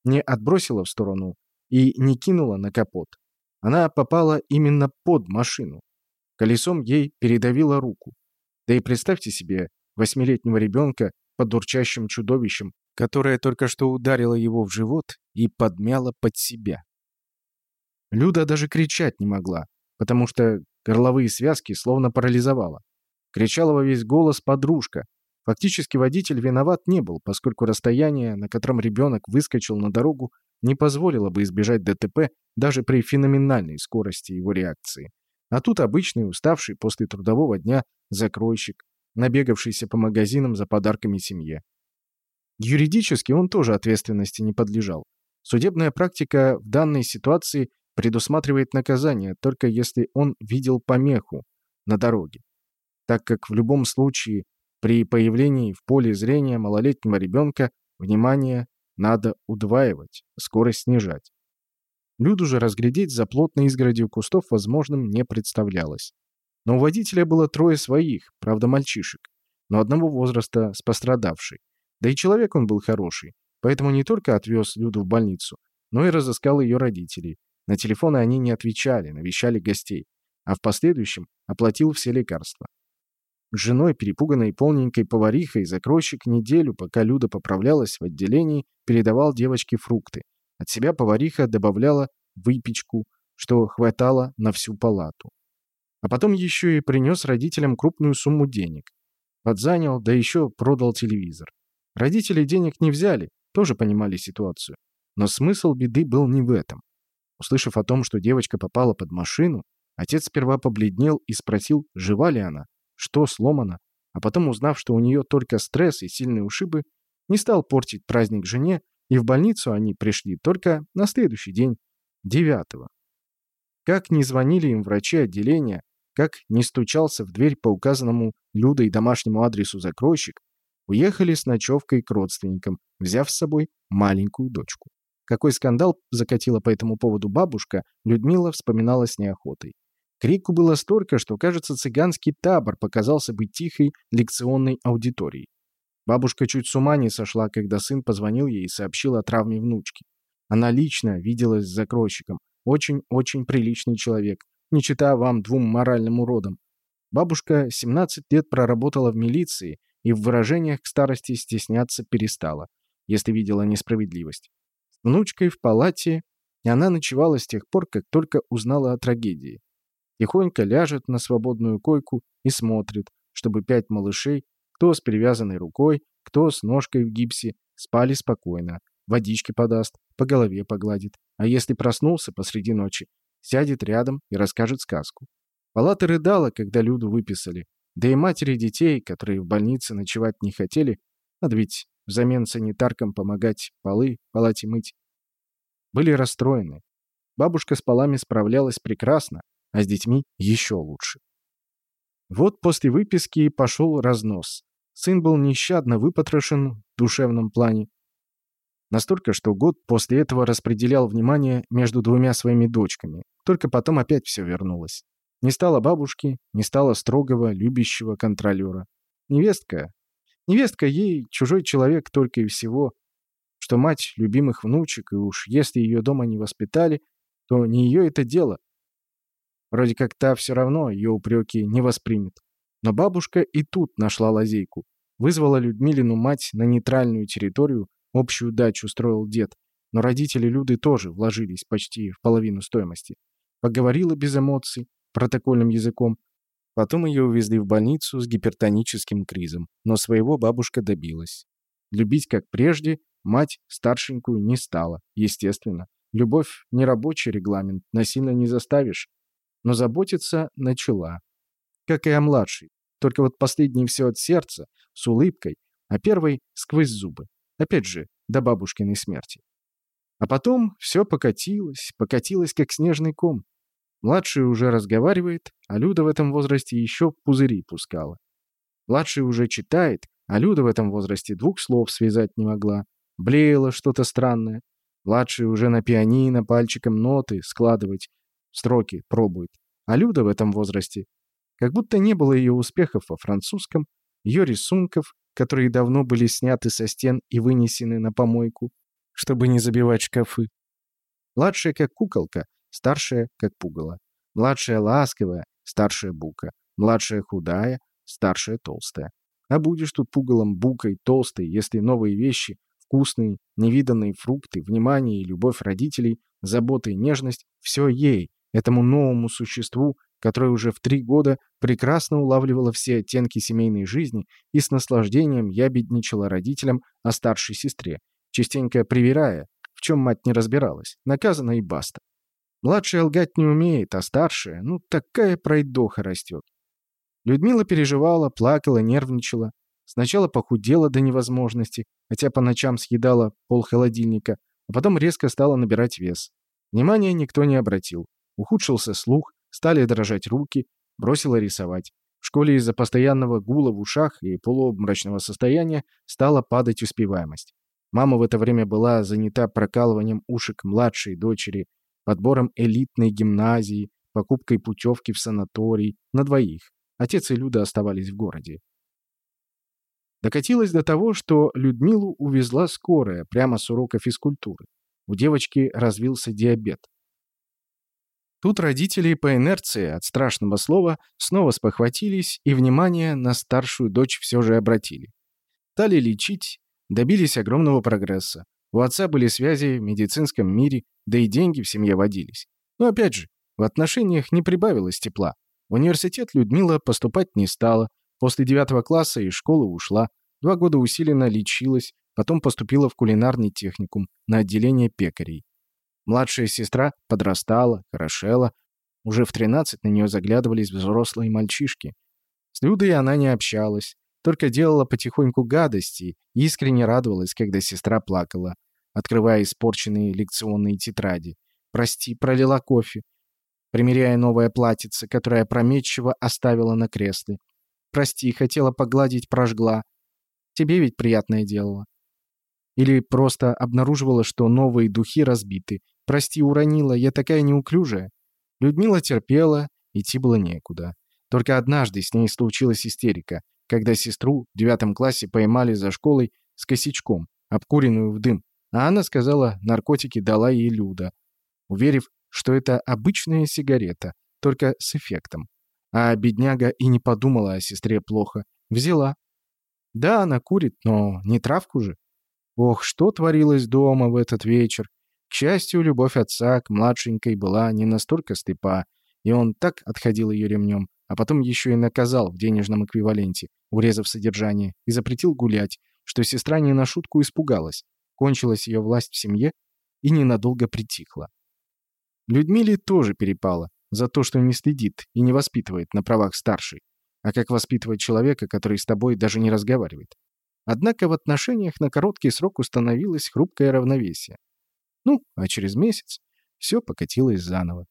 Speaker 1: не отбросила в сторону и не кинула на капот. Она попала именно под машину. Колесом ей передавило руку. Да и представьте себе восьмилетнего ребенка под урчащим чудовищем, которое только что ударило его в живот и подмяло под себя. Люда даже кричать не могла, потому что горловые связки словно парализовало. Кричала во весь голос подружка. Фактически водитель виноват не был, поскольку расстояние, на котором ребенок выскочил на дорогу, не позволило бы избежать ДТП даже при феноменальной скорости его реакции. А тут обычный, уставший после трудового дня закройщик, набегавшийся по магазинам за подарками семье. Юридически он тоже ответственности не подлежал. Судебная практика в данной ситуации предусматривает наказание, только если он видел помеху на дороге, так как в любом случае при появлении в поле зрения малолетнего ребенка внимание надо удваивать, скорость снижать. Люду же разглядеть за плотной изгородью кустов возможным не представлялось. Но у водителя было трое своих, правда мальчишек, но одного возраста с пострадавшей. Да и человек он был хороший, поэтому не только отвез Люду в больницу, но и разыскал ее родителей, на телефоны они не отвечали, навещали гостей, а в последующем оплатил все лекарства. С женой, перепуганной полненькой поварихой, закройщик неделю, пока Люда поправлялась в отделении, передавал девочке фрукты. От себя повариха добавляла выпечку, что хватало на всю палату. А потом еще и принес родителям крупную сумму денег. Подзанял, да еще продал телевизор. Родители денег не взяли, тоже понимали ситуацию. Но смысл беды был не в этом. Услышав о том, что девочка попала под машину, отец сперва побледнел и спросил, жива ли она, что сломано, а потом, узнав, что у нее только стресс и сильные ушибы, не стал портить праздник жене, и в больницу они пришли только на следующий день, девятого. Как не звонили им врачи отделения, как не стучался в дверь по указанному Людой домашнему адресу закройщик, уехали с ночевкой к родственникам, взяв с собой маленькую дочку. Какой скандал закатила по этому поводу бабушка, Людмила вспоминала с неохотой. Крику было столько, что, кажется, цыганский табор показался бы тихой лекционной аудиторией. Бабушка чуть с ума не сошла, когда сын позвонил ей и сообщил о травме внучки. Она лично виделась с закройщиком, очень-очень приличный человек, не чита вам двум моральным уродам. Бабушка 17 лет проработала в милиции и в выражениях к старости стесняться перестала, если видела несправедливость. С внучкой в палате, и она ночевала с тех пор, как только узнала о трагедии. Тихонько ляжет на свободную койку и смотрит, чтобы пять малышей, кто с перевязанной рукой, кто с ножкой в гипсе, спали спокойно, водички подаст, по голове погладит, а если проснулся посреди ночи, сядет рядом и расскажет сказку. Палата рыдала, когда Люду выписали, да и матери детей, которые в больнице ночевать не хотели, надо ведь взамен санитаркам помогать полы палате мыть, были расстроены. Бабушка с полами справлялась прекрасно, а с детьми еще лучше. Вот после выписки пошел разнос. Сын был нещадно выпотрошен в душевном плане, Настолько, что год после этого распределял внимание между двумя своими дочками. Только потом опять все вернулось. Не стало бабушки, не стало строгого, любящего контролера. Невестка. Невестка ей чужой человек только и всего, что мать любимых внучек, и уж если ее дома не воспитали, то не ее это дело. Вроде как та все равно ее упреки не воспримет. Но бабушка и тут нашла лазейку. Вызвала Людмилину мать на нейтральную территорию, Общую дачу строил дед, но родители Люды тоже вложились почти в половину стоимости. Поговорила без эмоций, протокольным языком. Потом ее увезли в больницу с гипертоническим кризом, но своего бабушка добилась. Любить, как прежде, мать старшенькую не стала, естественно. Любовь — не рабочий регламент, насильно не заставишь. Но заботиться начала. Как и о младшей. Только вот последний все от сердца, с улыбкой, а первый — сквозь зубы. Опять же, до бабушкиной смерти. А потом все покатилось, покатилось, как снежный ком. Младший уже разговаривает, а Люда в этом возрасте еще пузыри пускала. Младший уже читает, а Люда в этом возрасте двух слов связать не могла. Блеяло что-то странное. Младший уже на пианино пальчиком ноты складывать, строки пробует. А Люда в этом возрасте, как будто не было ее успехов во французском, ее рисунков, которые давно были сняты со стен и вынесены на помойку, чтобы не забивать шкафы. Младшая как куколка, старшая как пугало. Младшая ласковая, старшая бука. Младшая худая, старшая толстая. А будешь тут пугалом, букой, толстой, если новые вещи, вкусные, невиданные фрукты, внимание и любовь родителей, забота и нежность — все ей, этому новому существу, которая уже в три года прекрасно улавливала все оттенки семейной жизни и с наслаждением ябедничала родителям о старшей сестре, частенько привирая, в чем мать не разбиралась, наказана и баста. Младшая лгать не умеет, а старшая, ну, такая пройдоха растет. Людмила переживала, плакала, нервничала. Сначала похудела до невозможности, хотя по ночам съедала пол холодильника, а потом резко стала набирать вес. Внимания никто не обратил. Ухудшился слух, Стали дрожать руки, бросила рисовать. В школе из-за постоянного гула в ушах и полуобморочного состояния стала падать успеваемость. Мама в это время была занята прокалыванием ушек младшей дочери, подбором элитной гимназии, покупкой путевки в санаторий на двоих. Отец и Люда оставались в городе. Докатилось до того, что Людмилу увезла скорая прямо с урока физкультуры. У девочки развился диабет. Тут родители по инерции от страшного слова снова спохватились и внимание на старшую дочь все же обратили. Стали лечить, добились огромного прогресса. У отца были связи в медицинском мире, да и деньги в семье водились. Но опять же, в отношениях не прибавилось тепла. В университет Людмила поступать не стала. После девятого класса из школы ушла. Два года усиленно лечилась, потом поступила в кулинарный техникум на отделение пекарей. Младшая сестра подрастала, хорошела. Уже в 13 на нее заглядывались взрослые мальчишки. С Людой она не общалась, только делала потихоньку гадости и искренне радовалась, когда сестра плакала, открывая испорченные лекционные тетради. «Прости, пролила кофе», примеряя новое платьице, которое опрометчиво оставила на кресле. «Прости, хотела погладить, прожгла. Тебе ведь приятное делала». Или просто обнаруживала, что новые духи разбиты. «Прости, уронила, я такая неуклюжая». Людмила терпела, идти было некуда. Только однажды с ней случилась истерика, когда сестру в девятом классе поймали за школой с косячком, обкуренную в дым, а она сказала, наркотики дала ей Люда, уверив, что это обычная сигарета, только с эффектом. А бедняга и не подумала о сестре плохо. Взяла. Да, она курит, но не травку же. Ох, что творилось дома в этот вечер. К счастью, любовь отца к младшенькой была не настолько стыпа, и он так отходил ее ремнем, а потом еще и наказал в денежном эквиваленте, урезав содержание, и запретил гулять, что сестра не на шутку испугалась. Кончилась ее власть в семье и ненадолго притихла. Людмиле тоже перепало за то, что не следит и не воспитывает на правах старшей, а как воспитывать человека, который с тобой даже не разговаривает. Однако в отношениях на короткий срок установилось хрупкое равновесие. Ну, а через месяц все покатилось заново.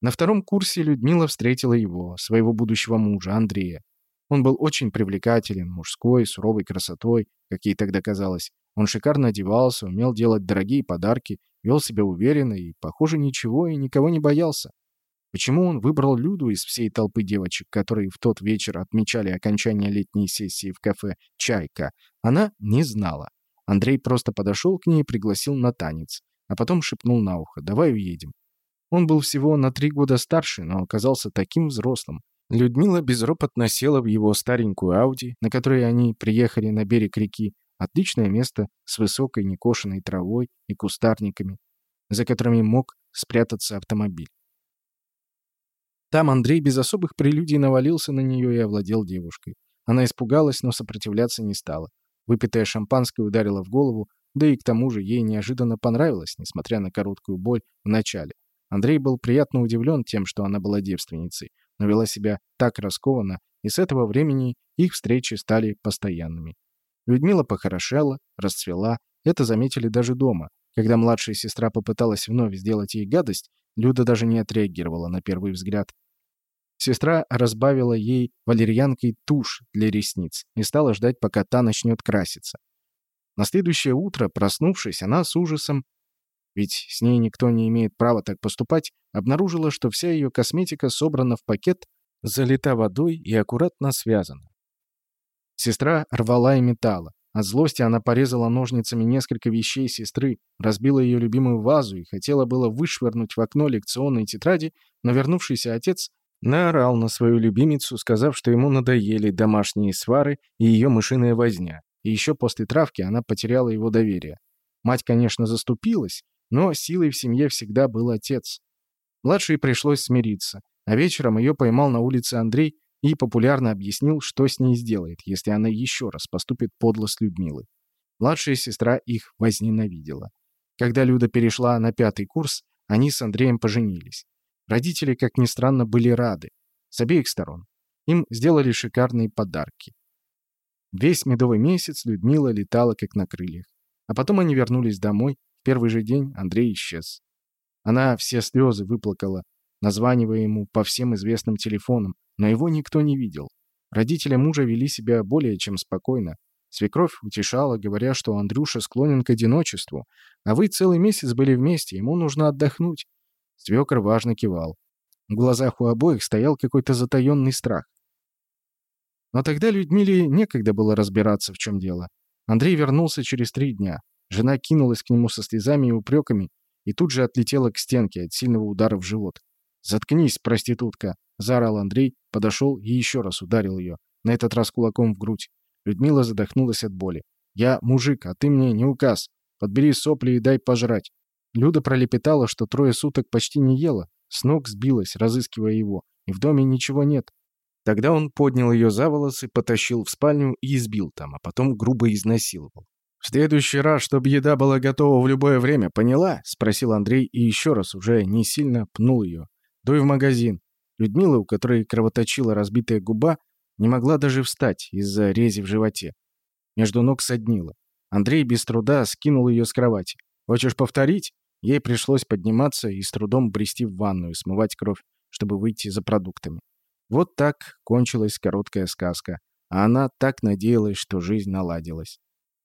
Speaker 1: На втором курсе Людмила встретила его, своего будущего мужа, Андрея. Он был очень привлекателен, мужской, суровой красотой, как ей тогда казалось. Он шикарно одевался, умел делать дорогие подарки, вел себя уверенно и, похоже, ничего и никого не боялся. Почему он выбрал Люду из всей толпы девочек, которые в тот вечер отмечали окончание летней сессии в кафе «Чайка», она не знала. Андрей просто подошел к ней и пригласил на танец, а потом шепнул на ухо «давай уедем». Он был всего на три года старше, но оказался таким взрослым. Людмила безропотно села в его старенькую Ауди, на которой они приехали на берег реки, Отличное место с высокой некошенной травой и кустарниками, за которыми мог спрятаться автомобиль. Там Андрей без особых прелюдий навалился на нее и овладел девушкой. Она испугалась, но сопротивляться не стала. Выпитое шампанское ударило в голову, да и к тому же ей неожиданно понравилось, несмотря на короткую боль в начале. Андрей был приятно удивлен тем, что она была девственницей, но вела себя так раскованно, и с этого времени их встречи стали постоянными. Людмила похорошела, расцвела. Это заметили даже дома. Когда младшая сестра попыталась вновь сделать ей гадость, Люда даже не отреагировала на первый взгляд. Сестра разбавила ей валерьянкой тушь для ресниц и стала ждать, пока та начнет краситься. На следующее утро, проснувшись, она с ужасом, ведь с ней никто не имеет права так поступать, обнаружила, что вся ее косметика собрана в пакет, залита водой и аккуратно связана. Сестра рвала и металла. От злости она порезала ножницами несколько вещей сестры, разбила ее любимую вазу и хотела было вышвырнуть в окно лекционной тетради, но вернувшийся отец наорал на свою любимицу, сказав, что ему надоели домашние свары и ее мышиная возня. И еще после травки она потеряла его доверие. Мать, конечно, заступилась, но силой в семье всегда был отец. Младшей пришлось смириться, а вечером ее поймал на улице Андрей и популярно объяснил, что с ней сделает, если она еще раз поступит подло с Людмилой. Младшая сестра их возненавидела. Когда Люда перешла на пятый курс, они с Андреем поженились. Родители, как ни странно, были рады. С обеих сторон. Им сделали шикарные подарки. Весь медовый месяц Людмила летала как на крыльях. А потом они вернулись домой. В первый же день Андрей исчез. Она все слезы выплакала, названивая ему по всем известным телефонам, но его никто не видел. Родители мужа вели себя более чем спокойно. Свекровь утешала, говоря, что Андрюша склонен к одиночеству, а вы целый месяц были вместе, ему нужно отдохнуть. Свекр важно кивал. В глазах у обоих стоял какой-то затаенный страх. Но тогда Людмиле некогда было разбираться, в чем дело. Андрей вернулся через три дня. Жена кинулась к нему со слезами и упреками и тут же отлетела к стенке от сильного удара в живот. «Заткнись, проститутка!» — заорал Андрей, подошел и еще раз ударил ее, на этот раз кулаком в грудь. Людмила задохнулась от боли. «Я мужик, а ты мне не указ. Подбери сопли и дай пожрать». Люда пролепетала, что трое суток почти не ела, с ног сбилась, разыскивая его, и в доме ничего нет. Тогда он поднял ее за волосы, потащил в спальню и избил там, а потом грубо изнасиловал. «В следующий раз, чтобы еда была готова в любое время, поняла?» — спросил Андрей и еще раз, уже не сильно пнул ее. «Дуй в магазин». Людмила, у которой кровоточила разбитая губа, не могла даже встать из-за рези в животе. Между ног соднила. Андрей без труда скинул ее с кровати. «Хочешь повторить?» Ей пришлось подниматься и с трудом брести в ванную, смывать кровь, чтобы выйти за продуктами. Вот так кончилась короткая сказка, а она так надеялась, что жизнь наладилась.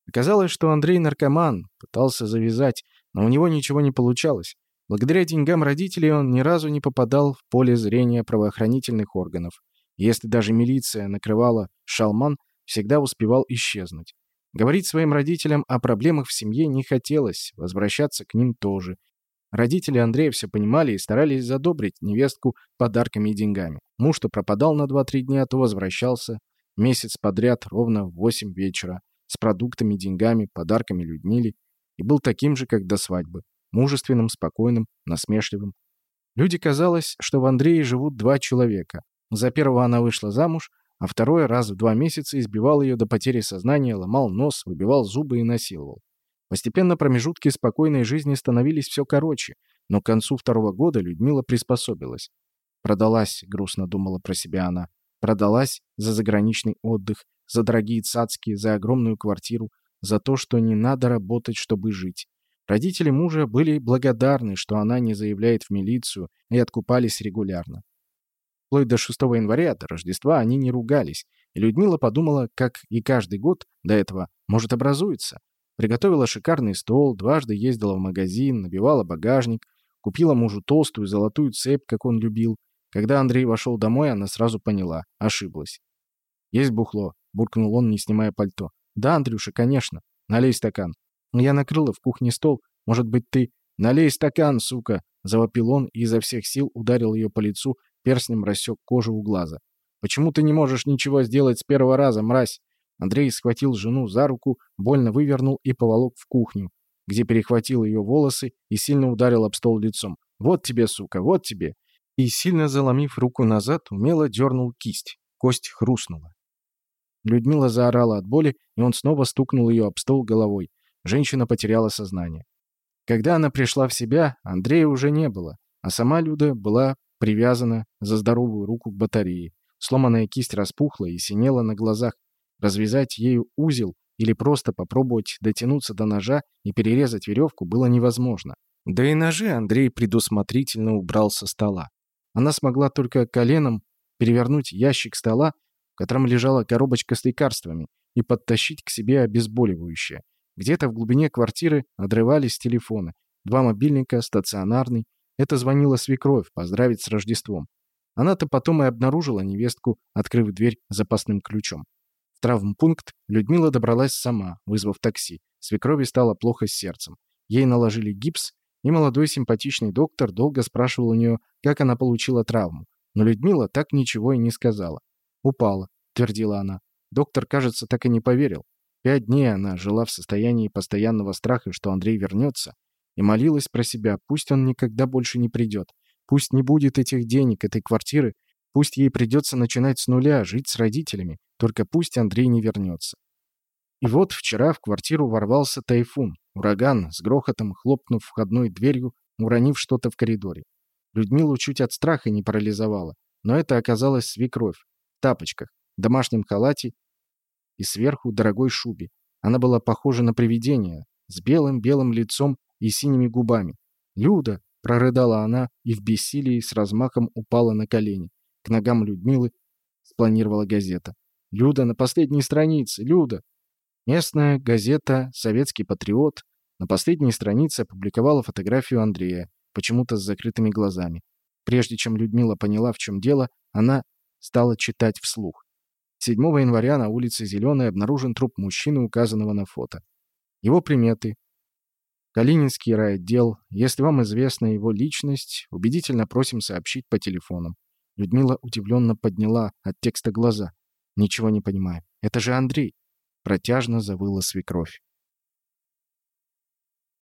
Speaker 1: Оказалось, что Андрей наркоман, пытался завязать, но у него ничего не получалось. Благодаря деньгам родителей он ни разу не попадал в поле зрения правоохранительных органов. Если даже милиция накрывала шалман, всегда успевал исчезнуть. Говорить своим родителям о проблемах в семье не хотелось, возвращаться к ним тоже. Родители Андрея все понимали и старались задобрить невестку подарками и деньгами. Муж то пропадал на 2-3 дня, то возвращался. Месяц подряд, ровно в 8 вечера. С продуктами, деньгами, подарками Людмиле. И был таким же, как до свадьбы. Мужественным, спокойным, насмешливым. Люди казалось, что в Андрее живут два человека. За первого она вышла замуж, а второй раз в два месяца избивал ее до потери сознания, ломал нос, выбивал зубы и насиловал. Постепенно промежутки спокойной жизни становились все короче, но к концу второго года Людмила приспособилась. «Продалась», — грустно думала про себя она. «Продалась за заграничный отдых, за дорогие цацки, за огромную квартиру, за то, что не надо работать, чтобы жить. Родители мужа были благодарны, что она не заявляет в милицию, и откупались регулярно. Вплоть до 6 января, до Рождества, они не ругались, и Людмила подумала, как и каждый год до этого, может, образуется. Приготовила шикарный стол, дважды ездила в магазин, набивала багажник, купила мужу толстую золотую цепь, как он любил. Когда Андрей вошел домой, она сразу поняла, ошиблась. «Есть бухло», — буркнул он, не снимая пальто. «Да, Андрюша, конечно. Налей стакан». «Я накрыла в кухне стол. Может быть, ты...» «Налей стакан, сука!» — завопил он и изо всех сил ударил ее по лицу, Перстнем рассек кожу у глаза. «Почему ты не можешь ничего сделать с первого раза, мразь?» Андрей схватил жену за руку, больно вывернул и поволок в кухню, где перехватил ее волосы и сильно ударил об стол лицом. «Вот тебе, сука, вот тебе!» И, сильно заломив руку назад, умело дернул кисть. Кость хрустнула. Людмила заорала от боли, и он снова стукнул ее об стол головой. Женщина потеряла сознание. Когда она пришла в себя, Андрея уже не было, а сама Люда была привязана за здоровую руку к батарее. Сломанная кисть распухла и синела на глазах. Развязать ею узел или просто попробовать дотянуться до ножа и перерезать веревку было невозможно. Да и ножи Андрей предусмотрительно убрал со стола. Она смогла только коленом перевернуть ящик стола, в котором лежала коробочка с лекарствами, и подтащить к себе обезболивающее. Где-то в глубине квартиры надрывались телефоны. Два мобильника, стационарный это звонила свекровь поздравить с Рождеством. Она-то потом и обнаружила невестку, открыв дверь запасным ключом. В травмпункт Людмила добралась сама, вызвав такси. Свекрови стало плохо с сердцем. Ей наложили гипс, и молодой симпатичный доктор долго спрашивал у нее, как она получила травму. Но Людмила так ничего и не сказала. «Упала», — твердила она. Доктор, кажется, так и не поверил. Пять дней она жила в состоянии постоянного страха, что Андрей вернется, и молилась про себя, пусть он никогда больше не придет, пусть не будет этих денег, этой квартиры, пусть ей придется начинать с нуля, жить с родителями, только пусть Андрей не вернется. И вот вчера в квартиру ворвался тайфун, ураган, с грохотом хлопнув входной дверью, уронив что-то в коридоре. Людмилу чуть от страха не парализовало, но это оказалось свекровь, в тапочках, в домашнем халате и сверху дорогой шубе. Она была похожа на привидение, с белым-белым лицом и синими губами. «Люда!» — прорыдала она и в бессилии с размахом упала на колени. К ногам Людмилы спланировала газета. «Люда на последней странице! Люда!» Местная газета «Советский патриот» на последней странице опубликовала фотографию Андрея, почему-то с закрытыми глазами. Прежде чем Людмила поняла, в чем дело, она стала читать вслух. 7 января на улице Зеленой обнаружен труп мужчины, указанного на фото. Его приметы Калининский райотдел. Если вам известна его личность, убедительно просим сообщить по телефону. Людмила удивленно подняла от текста глаза. Ничего не понимаю. Это же Андрей. Протяжно завыла свекровь.